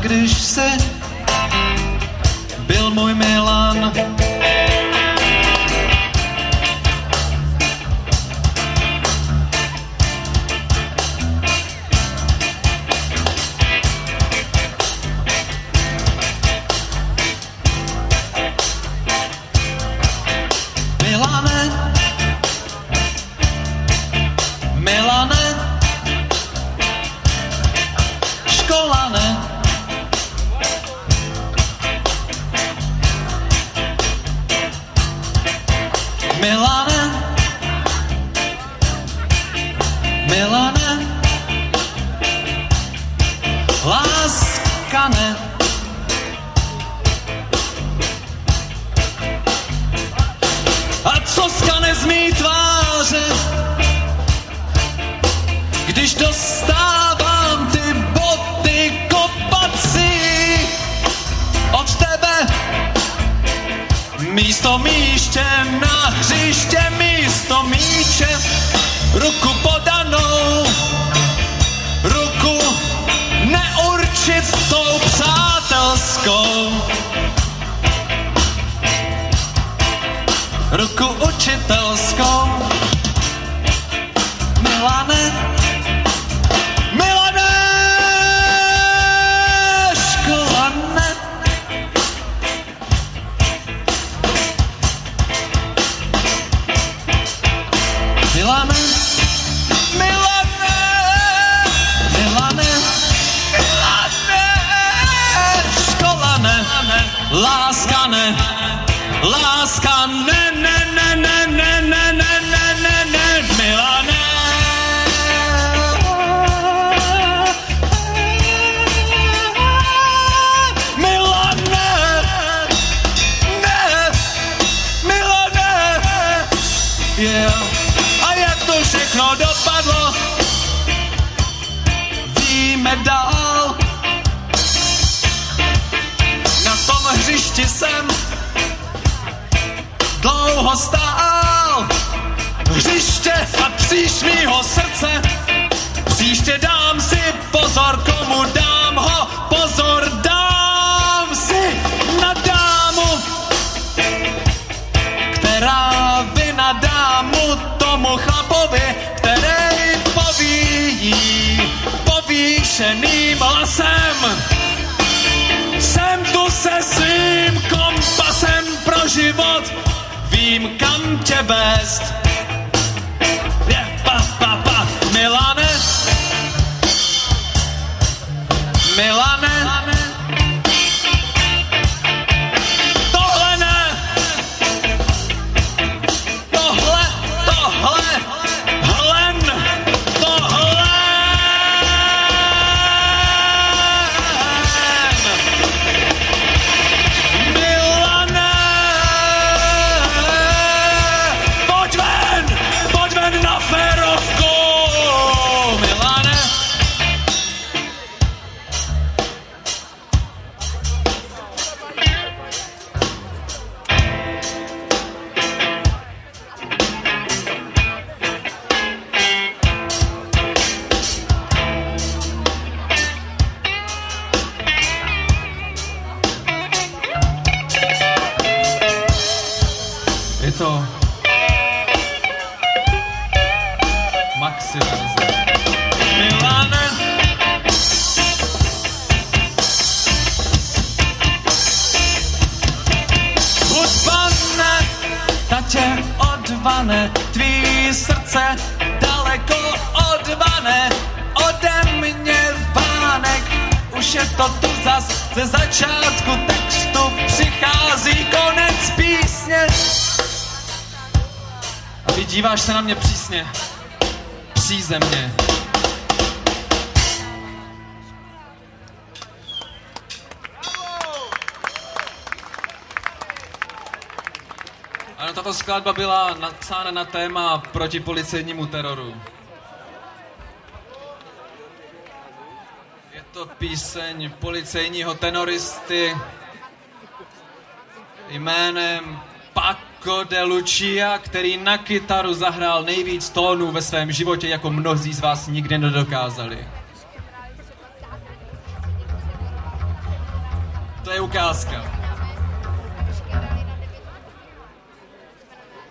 milagres láskane. A co skane z mý tváře, když dostávám ty boty kopací od tebe? Místo míště na hřiště, místo míče, ruku podanou, lásko. Ruku učitelskou Milane, láska, ne, ne, ne, ne, ne, ne, ne, ne, ne, ne, Milane. Milane, ne, Milane, yeah. A jak to všechno dopadlo, víme dál. Hřišti jsem dlouho stál. Hřiště a kříž mýho srdce. Příště dám si pozor, komu dám ho. Pozor, dám si na dámu, která vina dámu tomu chlapovi, který povíjí povýšeným hlasem. Život, vím kam tě vést. To maxi verze. Milane. Hudba ne, ta tě odvane, tvý srdce daleko odvane, ode mě vánek, už je to tu zas, ze začátku textu přichází konec díváš se na mě přísně, přízemně. Ano, tato skladba byla napsána na téma proti policejnímu teroru. Je to píseň policejního tenoristy jménem Marco de Lucia, který na kytaru zahrál nejvíc tónů ve svém životě, jako mnozí z vás nikdy nedokázali. To je ukázka.